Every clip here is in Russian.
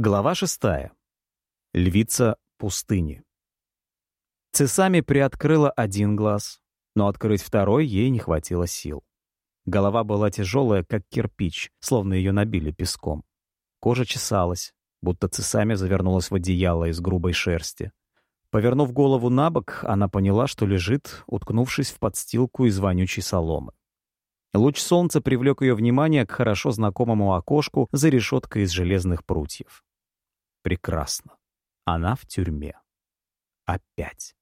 Глава шестая. Львица пустыни. Цесами приоткрыла один глаз, но открыть второй ей не хватило сил. Голова была тяжелая, как кирпич, словно ее набили песком. Кожа чесалась, будто цесами завернулась в одеяло из грубой шерсти. Повернув голову на бок, она поняла, что лежит, уткнувшись в подстилку из вонючей соломы. Луч солнца привлек ее внимание к хорошо знакомому окошку за решеткой из железных прутьев. Прекрасно. Она в тюрьме. Опять.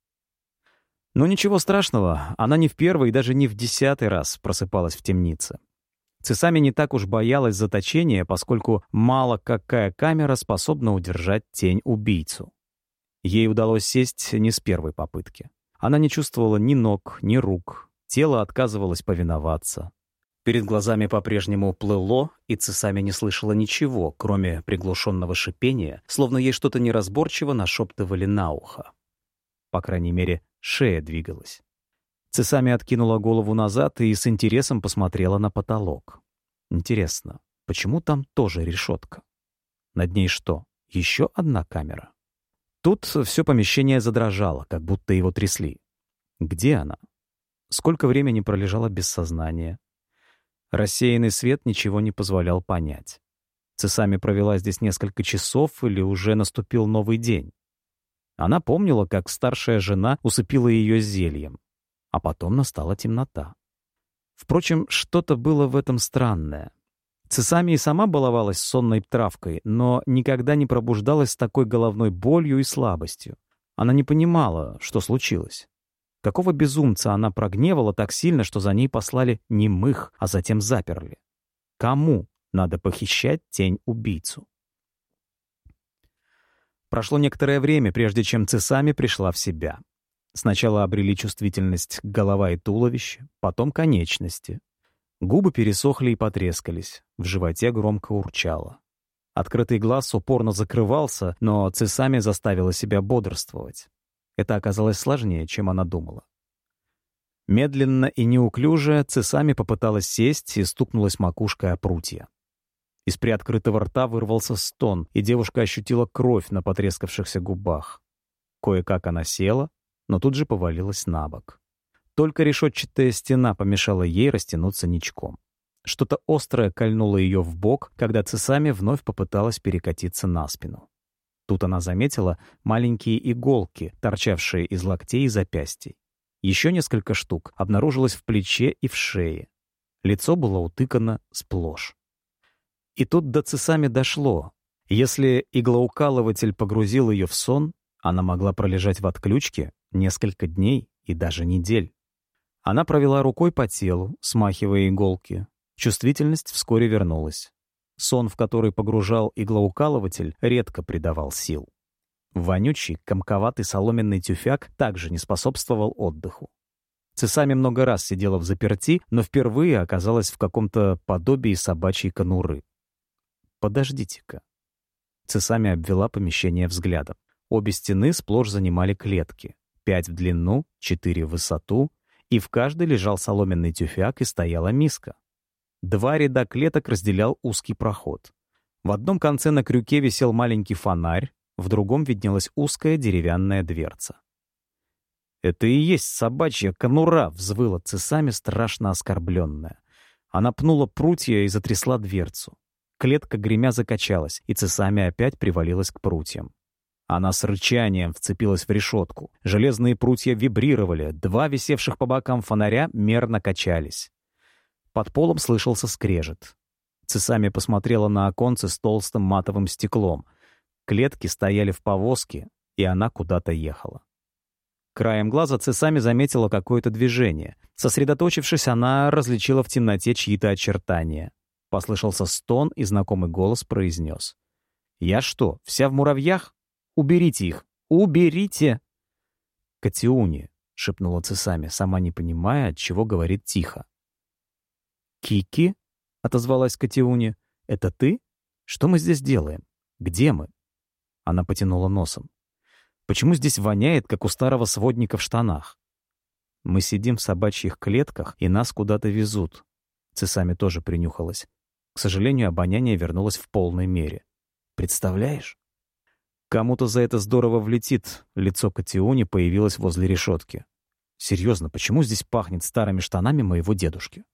Но ничего страшного, она не в первый и даже не в десятый раз просыпалась в темнице. Цесами не так уж боялась заточения, поскольку мало какая камера способна удержать тень убийцу. Ей удалось сесть не с первой попытки. Она не чувствовала ни ног, ни рук. Тело отказывалось повиноваться. Перед глазами по-прежнему плыло, и Цесами не слышала ничего, кроме приглушенного шипения, словно ей что-то неразборчиво нашептывали на ухо. По крайней мере, шея двигалась. Цесами откинула голову назад и с интересом посмотрела на потолок. Интересно, почему там тоже решетка? Над ней что, еще одна камера? Тут все помещение задрожало, как будто его трясли. Где она? Сколько времени пролежала без сознания? Рассеянный свет ничего не позволял понять. Цесами провела здесь несколько часов или уже наступил новый день. Она помнила, как старшая жена усыпила ее зельем, а потом настала темнота. Впрочем, что-то было в этом странное. Цесами и сама баловалась сонной травкой, но никогда не пробуждалась с такой головной болью и слабостью. Она не понимала, что случилось. Какого безумца она прогневала так сильно, что за ней послали не мых, а затем заперли? Кому надо похищать тень-убийцу? Прошло некоторое время, прежде чем Цесами пришла в себя. Сначала обрели чувствительность голова и туловище, потом конечности. Губы пересохли и потрескались, в животе громко урчало. Открытый глаз упорно закрывался, но Цесами заставила себя бодрствовать. Это оказалось сложнее, чем она думала. Медленно и неуклюже Цесами попыталась сесть и стукнулась макушкой о прутья. Из приоткрытого рта вырвался стон, и девушка ощутила кровь на потрескавшихся губах. Кое-как она села, но тут же повалилась на бок. Только решетчатая стена помешала ей растянуться ничком. Что-то острое кольнуло ее в бок, когда Цесами вновь попыталась перекатиться на спину. Тут она заметила маленькие иголки, торчавшие из локтей и запястий. Еще несколько штук обнаружилось в плече и в шее. Лицо было утыкано сплошь. И тут до Цесами дошло. Если иглоукалыватель погрузил ее в сон, она могла пролежать в отключке несколько дней и даже недель. Она провела рукой по телу, смахивая иголки. Чувствительность вскоре вернулась. Сон, в который погружал иглоукалыватель, редко придавал сил. Вонючий, комковатый соломенный тюфяк также не способствовал отдыху. Цесами много раз сидела в заперти, но впервые оказалась в каком-то подобии собачьей конуры. «Подождите-ка». Цесами обвела помещение взглядом. Обе стены сплошь занимали клетки. Пять в длину, четыре в высоту, и в каждой лежал соломенный тюфяк и стояла миска. Два ряда клеток разделял узкий проход. В одном конце на крюке висел маленький фонарь, в другом виднелась узкая деревянная дверца. «Это и есть собачья конура!» — взвыла цесами, страшно оскорбленная. Она пнула прутья и затрясла дверцу. Клетка гремя закачалась, и цесами опять привалилась к прутьям. Она с рычанием вцепилась в решетку. Железные прутья вибрировали, два висевших по бокам фонаря мерно качались. Под полом слышался скрежет. Цесами посмотрела на оконце с толстым матовым стеклом. Клетки стояли в повозке, и она куда-то ехала. Краем глаза Цесами заметила какое-то движение. Сосредоточившись, она различила в темноте чьи-то очертания. Послышался стон, и знакомый голос произнес. «Я что, вся в муравьях? Уберите их! Уберите!» «Катиуни», — шепнула Цесами, сама не понимая, от чего говорит тихо. «Кики?» — отозвалась Катиуни. «Это ты? Что мы здесь делаем? Где мы?» Она потянула носом. «Почему здесь воняет, как у старого сводника в штанах?» «Мы сидим в собачьих клетках, и нас куда-то везут». Цесами тоже принюхалась. К сожалению, обоняние вернулось в полной мере. Представляешь? Кому-то за это здорово влетит. Лицо Катиони появилось возле решетки. Серьезно, почему здесь пахнет старыми штанами моего дедушки?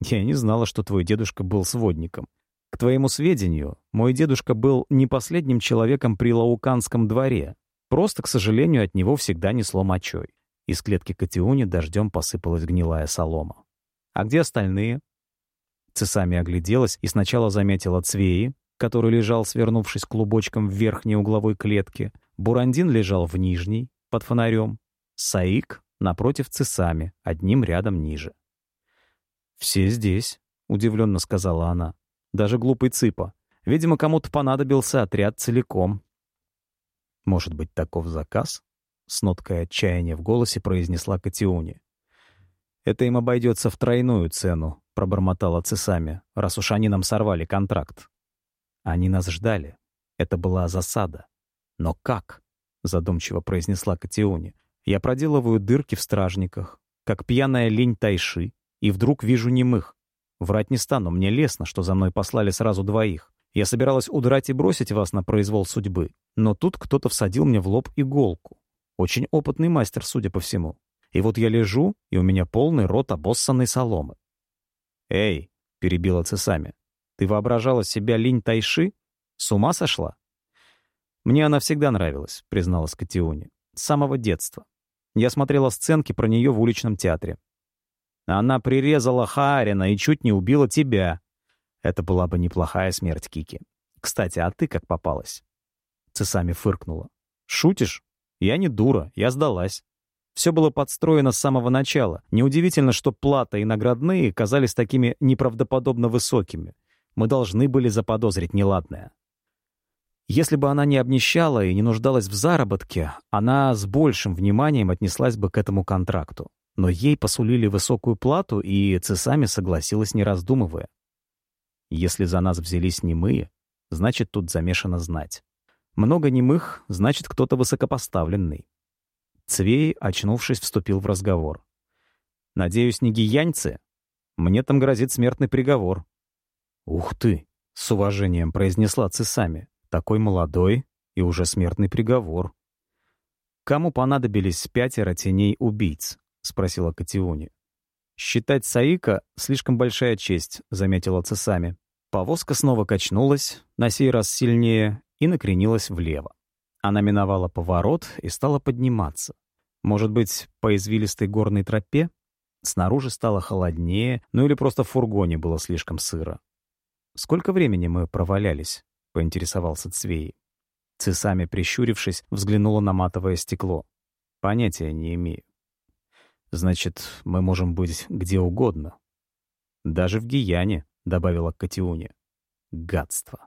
Я не знала, что твой дедушка был сводником. К твоему сведению, мой дедушка был не последним человеком при Лауканском дворе. Просто, к сожалению, от него всегда несло мочой. Из клетки Катиони дождем посыпалась гнилая солома. А где остальные? Цесами огляделась и сначала заметила Цвеи, который лежал, свернувшись клубочком в верхней угловой клетке. Бурандин лежал в нижней, под фонарем. Саик напротив Цесами, одним рядом ниже. «Все здесь», — удивленно сказала она. «Даже глупый Цыпа. Видимо, кому-то понадобился отряд целиком». «Может быть, таков заказ?» — с ноткой отчаяния в голосе произнесла Катиуни. «Это им обойдется в тройную цену», — пробормотала Цесами, «раз уж они нам сорвали контракт». Они нас ждали. Это была засада. Но как? Задумчиво произнесла Катиони. Я проделываю дырки в стражниках, как пьяная лень тайши, и вдруг вижу немых. Врать не стану, мне лестно, что за мной послали сразу двоих. Я собиралась удрать и бросить вас на произвол судьбы, но тут кто-то всадил мне в лоб иголку. Очень опытный мастер, судя по всему. И вот я лежу, и у меня полный рот обоссанной соломы. «Эй!» — перебила Цесами. Ты воображала себя Линь Тайши? С ума сошла? Мне она всегда нравилась, призналась Катиони. С самого детства. Я смотрела сценки про нее в уличном театре. Она прирезала Хаарина и чуть не убила тебя. Это была бы неплохая смерть Кики. Кстати, а ты как попалась? Цесами фыркнула. Шутишь? Я не дура, я сдалась. Все было подстроено с самого начала. Неудивительно, что плата и наградные казались такими неправдоподобно высокими мы должны были заподозрить неладное. Если бы она не обнищала и не нуждалась в заработке, она с большим вниманием отнеслась бы к этому контракту. Но ей посулили высокую плату, и Цесами согласилась, не раздумывая. Если за нас взялись немые, значит, тут замешано знать. Много немых, значит, кто-то высокопоставленный. Цвей, очнувшись, вступил в разговор. «Надеюсь, не гияньцы? Мне там грозит смертный приговор. «Ух ты!» — с уважением произнесла Цесами. «Такой молодой и уже смертный приговор». «Кому понадобились пятеро теней убийц?» — спросила Катиони. «Считать Саика — слишком большая честь», — заметила Цесами. Повозка снова качнулась, на сей раз сильнее, и накренилась влево. Она миновала поворот и стала подниматься. Может быть, по извилистой горной тропе? Снаружи стало холоднее, ну или просто в фургоне было слишком сыро. «Сколько времени мы провалялись?» — поинтересовался Цвей. Цесами, прищурившись, взглянула на матовое стекло. «Понятия не имею». «Значит, мы можем быть где угодно». «Даже в Гияне», — добавила Катиуне. «Гадство».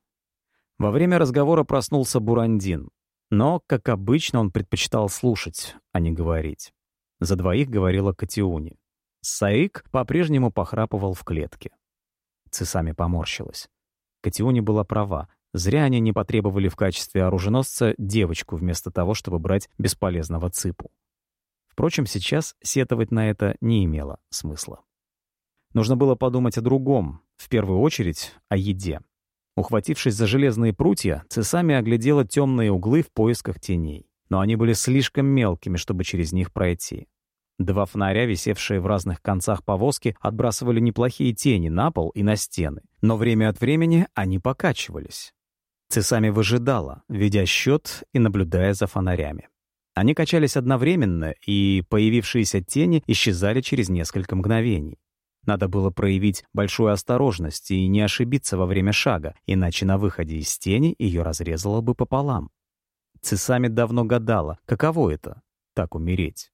Во время разговора проснулся Бурандин. Но, как обычно, он предпочитал слушать, а не говорить. За двоих говорила Катиуни. Саик по-прежнему похрапывал в клетке. Цесами поморщилась. Катиони была права. Зря они не потребовали в качестве оруженосца девочку вместо того, чтобы брать бесполезного цыпу. Впрочем, сейчас сетовать на это не имело смысла. Нужно было подумать о другом, в первую очередь о еде. Ухватившись за железные прутья, Цесами оглядела темные углы в поисках теней. Но они были слишком мелкими, чтобы через них пройти. Два фонаря, висевшие в разных концах повозки, отбрасывали неплохие тени на пол и на стены, но время от времени они покачивались. Цесами выжидала, ведя счет и наблюдая за фонарями. Они качались одновременно, и появившиеся тени исчезали через несколько мгновений. Надо было проявить большую осторожность и не ошибиться во время шага, иначе на выходе из тени ее разрезало бы пополам. Цесами давно гадала, каково это — так умереть.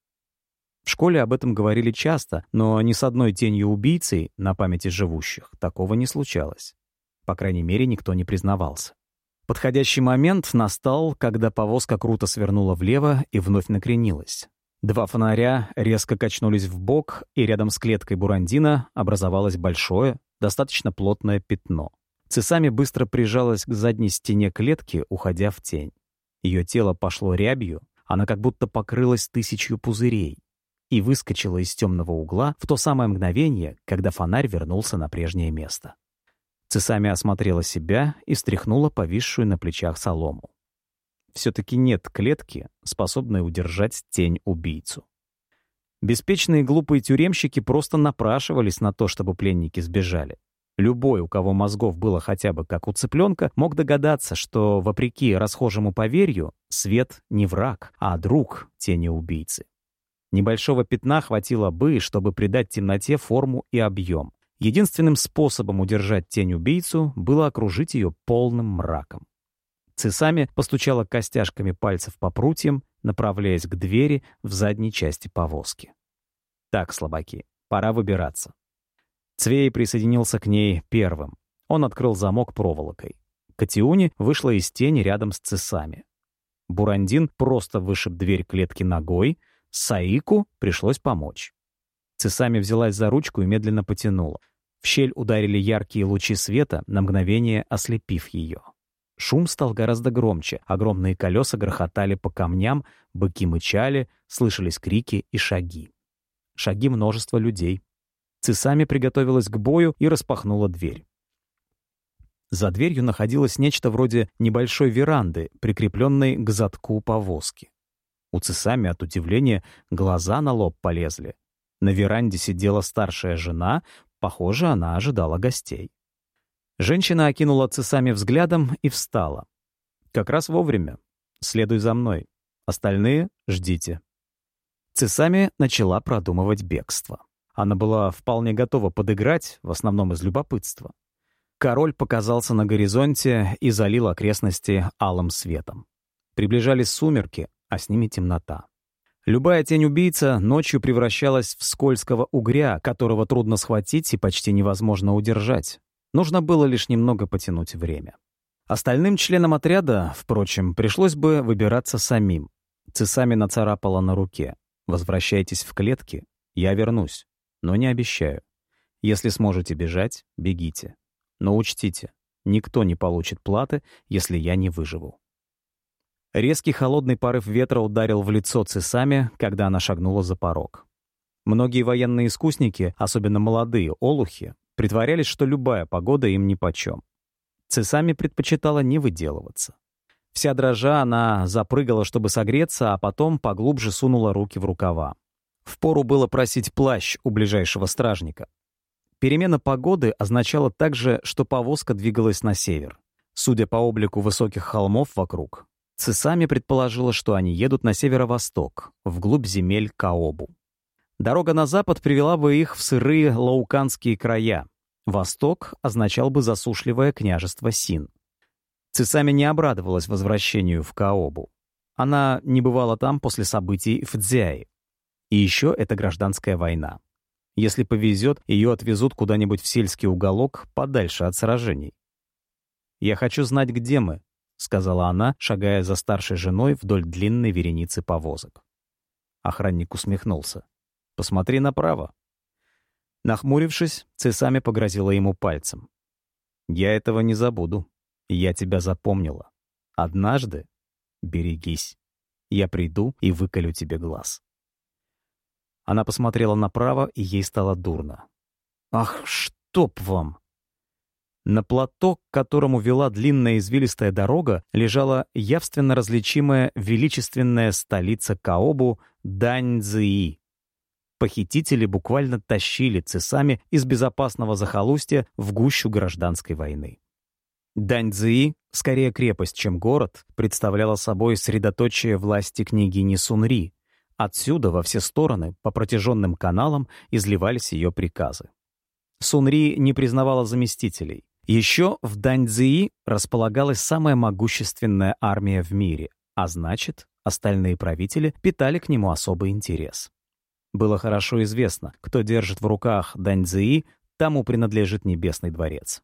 В школе об этом говорили часто, но ни с одной тенью убийцы на памяти живущих такого не случалось. По крайней мере, никто не признавался. Подходящий момент настал, когда повозка круто свернула влево и вновь накренилась. Два фонаря резко качнулись в бок, и рядом с клеткой Бурандина образовалось большое, достаточно плотное пятно. Цесами быстро прижалась к задней стене клетки, уходя в тень. Ее тело пошло рябью, она как будто покрылась тысячью пузырей и выскочила из темного угла в то самое мгновение, когда фонарь вернулся на прежнее место. Цесами осмотрела себя и стряхнула повисшую на плечах солому. Все-таки нет клетки, способной удержать тень убийцу. Беспечные глупые тюремщики просто напрашивались на то, чтобы пленники сбежали. Любой, у кого мозгов было хотя бы как у цыпленка, мог догадаться, что, вопреки расхожему поверью, свет не враг, а друг тени убийцы. Небольшого пятна хватило бы, чтобы придать темноте форму и объем. Единственным способом удержать тень убийцу было окружить ее полным мраком. Цесами постучала костяшками пальцев по прутьям, направляясь к двери в задней части повозки. «Так, слабаки, пора выбираться». Цвей присоединился к ней первым. Он открыл замок проволокой. Катиуни вышла из тени рядом с цесами. Бурандин просто вышиб дверь клетки ногой, Саику пришлось помочь. Цесами взялась за ручку и медленно потянула. В щель ударили яркие лучи света, на мгновение ослепив ее. Шум стал гораздо громче, огромные колеса грохотали по камням, быки мычали, слышались крики и шаги. Шаги множества людей. Цесами приготовилась к бою и распахнула дверь. За дверью находилось нечто вроде небольшой веранды, прикрепленной к задку повозки. У Цесами от удивления глаза на лоб полезли. На веранде сидела старшая жена, похоже, она ожидала гостей. Женщина окинула Цесами взглядом и встала. «Как раз вовремя. Следуй за мной. Остальные ждите». Цесами начала продумывать бегство. Она была вполне готова подыграть, в основном из любопытства. Король показался на горизонте и залил окрестности алым светом. Приближались сумерки, а с ними темнота. Любая тень убийца ночью превращалась в скользкого угря, которого трудно схватить и почти невозможно удержать. Нужно было лишь немного потянуть время. Остальным членам отряда, впрочем, пришлось бы выбираться самим. Цесами нацарапала на руке. «Возвращайтесь в клетки, я вернусь, но не обещаю. Если сможете бежать, бегите. Но учтите, никто не получит платы, если я не выживу». Резкий холодный порыв ветра ударил в лицо Цесами, когда она шагнула за порог. Многие военные искусники, особенно молодые олухи, притворялись, что любая погода им нипочем. Цесами предпочитала не выделываться. Вся дрожа она запрыгала, чтобы согреться, а потом поглубже сунула руки в рукава. Впору было просить плащ у ближайшего стражника. Перемена погоды означала также, что повозка двигалась на север. Судя по облику высоких холмов вокруг, Цесами предположила, что они едут на северо-восток, вглубь земель Каобу. Дорога на запад привела бы их в сырые лауканские края. Восток означал бы засушливое княжество Син. Цесами не обрадовалась возвращению в Каобу. Она не бывала там после событий в Дзяи. И еще это гражданская война. Если повезет, ее отвезут куда-нибудь в сельский уголок, подальше от сражений. «Я хочу знать, где мы», — сказала она, шагая за старшей женой вдоль длинной вереницы повозок. Охранник усмехнулся. «Посмотри направо». Нахмурившись, Цесами погрозила ему пальцем. «Я этого не забуду. Я тебя запомнила. Однажды берегись. Я приду и выколю тебе глаз». Она посмотрела направо, и ей стало дурно. «Ах, чтоб вам!» На плато, к которому вела длинная извилистая дорога, лежала явственно различимая величественная столица Каобу Даньцзии. Похитители буквально тащили цесами из безопасного захолустья в гущу гражданской войны. Даньцзии, скорее крепость, чем город, представляла собой средоточие власти княгини Сунри. Отсюда во все стороны, по протяженным каналам, изливались ее приказы. Сунри не признавала заместителей. Еще в Даньцзии располагалась самая могущественная армия в мире, а значит, остальные правители питали к нему особый интерес. Было хорошо известно, кто держит в руках Даньцзии, тому принадлежит Небесный дворец.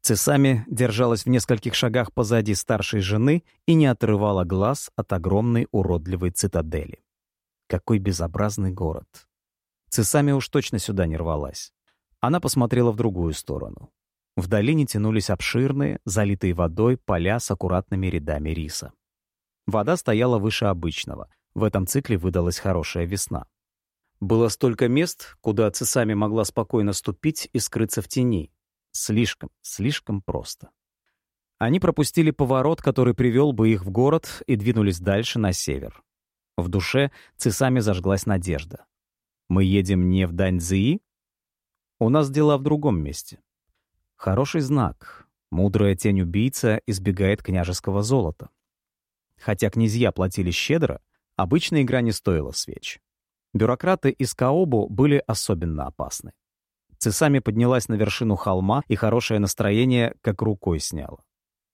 Цесами держалась в нескольких шагах позади старшей жены и не отрывала глаз от огромной уродливой цитадели. Какой безобразный город. Цесами уж точно сюда не рвалась. Она посмотрела в другую сторону. В долине тянулись обширные, залитые водой поля с аккуратными рядами риса. Вода стояла выше обычного. В этом цикле выдалась хорошая весна. Было столько мест, куда Цесами могла спокойно ступить и скрыться в тени. Слишком, слишком просто. Они пропустили поворот, который привел бы их в город, и двинулись дальше, на север. В душе Цесами зажглась надежда. «Мы едем не в Даньцзии? У нас дела в другом месте». Хороший знак. Мудрая тень-убийца избегает княжеского золота. Хотя князья платили щедро, обычная игра не стоила свеч. Бюрократы из Каобу были особенно опасны. Цесами поднялась на вершину холма, и хорошее настроение как рукой сняло.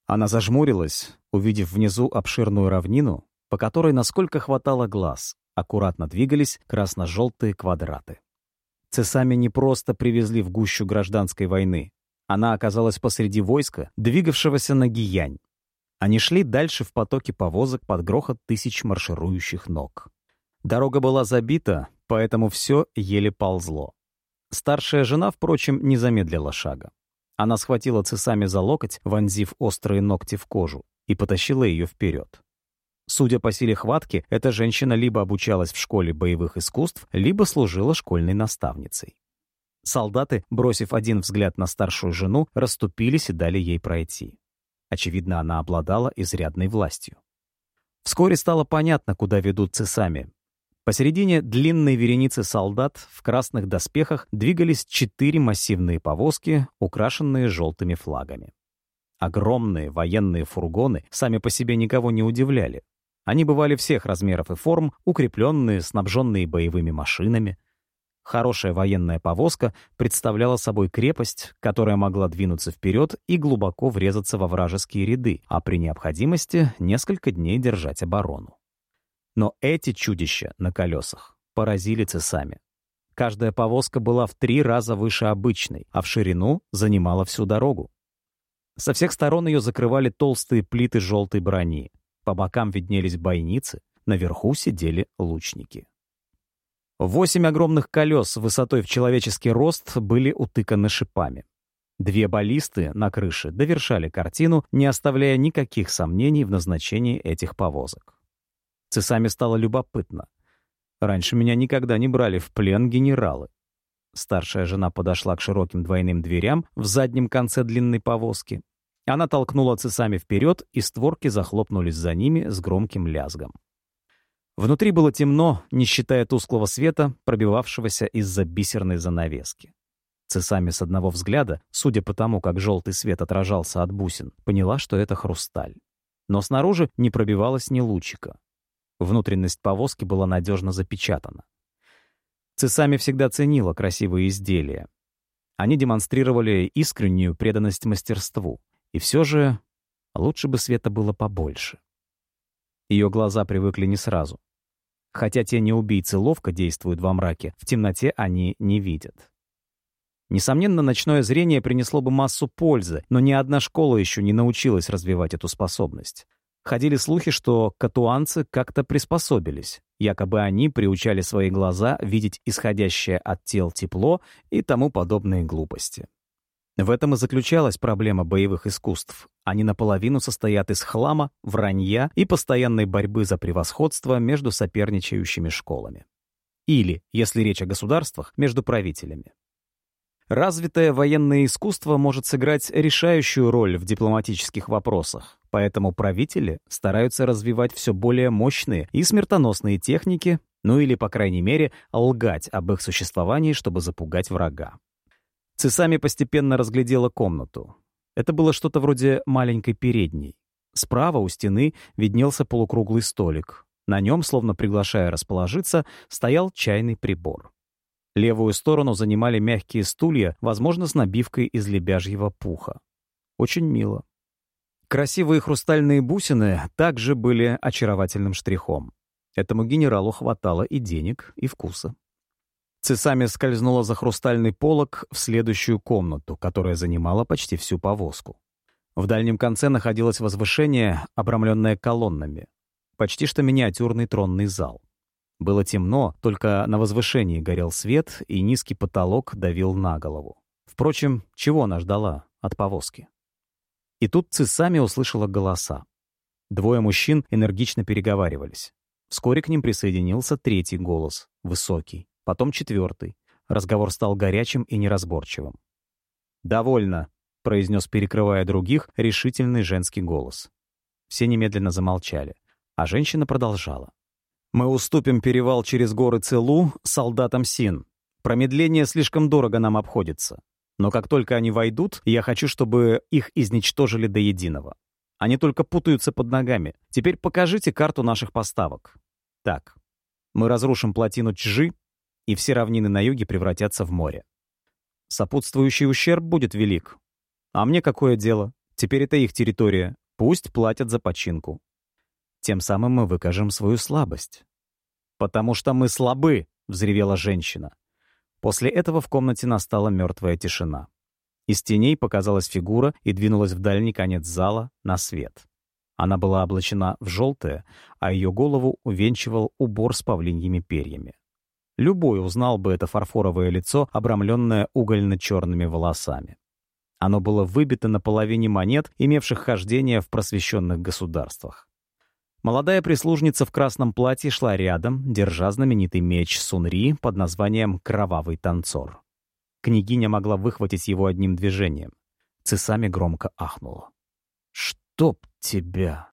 Она зажмурилась, увидев внизу обширную равнину, по которой, насколько хватало глаз, аккуратно двигались красно-желтые квадраты. Цесами не просто привезли в гущу гражданской войны. Она оказалась посреди войска, двигавшегося на Гиянь. Они шли дальше в потоке повозок под грохот тысяч марширующих ног. Дорога была забита, поэтому все еле ползло. Старшая жена, впрочем, не замедлила шага. Она схватила цесами за локоть, вонзив острые ногти в кожу, и потащила ее вперед. Судя по силе хватки, эта женщина либо обучалась в школе боевых искусств, либо служила школьной наставницей. Солдаты, бросив один взгляд на старшую жену, расступились и дали ей пройти. Очевидно, она обладала изрядной властью. Вскоре стало понятно, куда ведут цесами. Посередине длинной вереницы солдат в красных доспехах двигались четыре массивные повозки, украшенные желтыми флагами. Огромные военные фургоны сами по себе никого не удивляли. Они бывали всех размеров и форм, укрепленные, снабженные боевыми машинами. Хорошая военная повозка представляла собой крепость, которая могла двинуться вперед и глубоко врезаться во вражеские ряды, а при необходимости несколько дней держать оборону. Но эти чудища на колесах поразили цесами. Каждая повозка была в три раза выше обычной, а в ширину занимала всю дорогу. Со всех сторон ее закрывали толстые плиты желтой брони, по бокам виднелись бойницы, наверху сидели лучники. Восемь огромных колес высотой в человеческий рост были утыканы шипами. Две баллисты на крыше довершали картину, не оставляя никаких сомнений в назначении этих повозок. Цесами стало любопытно. Раньше меня никогда не брали в плен генералы. Старшая жена подошла к широким двойным дверям в заднем конце длинной повозки она толкнула цесами вперед, и створки захлопнулись за ними с громким лязгом. Внутри было темно, не считая тусклого света, пробивавшегося из-за бисерной занавески. Цесами с одного взгляда, судя по тому, как желтый свет отражался от бусин, поняла, что это хрусталь. Но снаружи не пробивалось ни лучика. Внутренность повозки была надежно запечатана. Цесами всегда ценила красивые изделия. Они демонстрировали искреннюю преданность мастерству. И все же лучше бы света было побольше. Ее глаза привыкли не сразу. Хотя тени убийцы ловко действуют во мраке, в темноте они не видят. Несомненно, ночное зрение принесло бы массу пользы, но ни одна школа еще не научилась развивать эту способность. Ходили слухи, что катуанцы как-то приспособились. Якобы они приучали свои глаза видеть исходящее от тел тепло и тому подобные глупости. В этом и заключалась проблема боевых искусств. Они наполовину состоят из хлама, вранья и постоянной борьбы за превосходство между соперничающими школами. Или, если речь о государствах, между правителями. Развитое военное искусство может сыграть решающую роль в дипломатических вопросах, поэтому правители стараются развивать все более мощные и смертоносные техники, ну или, по крайней мере, лгать об их существовании, чтобы запугать врага. Цесами постепенно разглядела комнату. Это было что-то вроде маленькой передней. Справа у стены виднелся полукруглый столик. На нем, словно приглашая расположиться, стоял чайный прибор. Левую сторону занимали мягкие стулья, возможно, с набивкой из лебяжьего пуха. Очень мило. Красивые хрустальные бусины также были очаровательным штрихом. Этому генералу хватало и денег, и вкуса. Цесами скользнула за хрустальный полог в следующую комнату, которая занимала почти всю повозку. В дальнем конце находилось возвышение, обрамленное колоннами. Почти что миниатюрный тронный зал. Было темно, только на возвышении горел свет, и низкий потолок давил на голову. Впрочем, чего она ждала от повозки? И тут Цесами услышала голоса. Двое мужчин энергично переговаривались. Вскоре к ним присоединился третий голос, высокий потом четвертый. Разговор стал горячим и неразборчивым. «Довольно», произнес, перекрывая других, решительный женский голос. Все немедленно замолчали, а женщина продолжала. «Мы уступим перевал через горы Целу солдатам Син. Промедление слишком дорого нам обходится. Но как только они войдут, я хочу, чтобы их изничтожили до единого. Они только путаются под ногами. Теперь покажите карту наших поставок. Так, мы разрушим плотину Чжи, и все равнины на юге превратятся в море. Сопутствующий ущерб будет велик. А мне какое дело? Теперь это их территория. Пусть платят за починку. Тем самым мы выкажем свою слабость. «Потому что мы слабы!» — взревела женщина. После этого в комнате настала мертвая тишина. Из теней показалась фигура и двинулась в дальний конец зала на свет. Она была облачена в желтое, а ее голову увенчивал убор с павлиньими перьями. Любой узнал бы это фарфоровое лицо, обрамленное угольно-черными волосами. Оно было выбито на половине монет, имевших хождение в просвещенных государствах. Молодая прислужница в красном платье шла рядом, держа знаменитый меч Сунри под названием «Кровавый танцор». Княгиня могла выхватить его одним движением. Цесами громко ахнула. «Чтоб тебя!»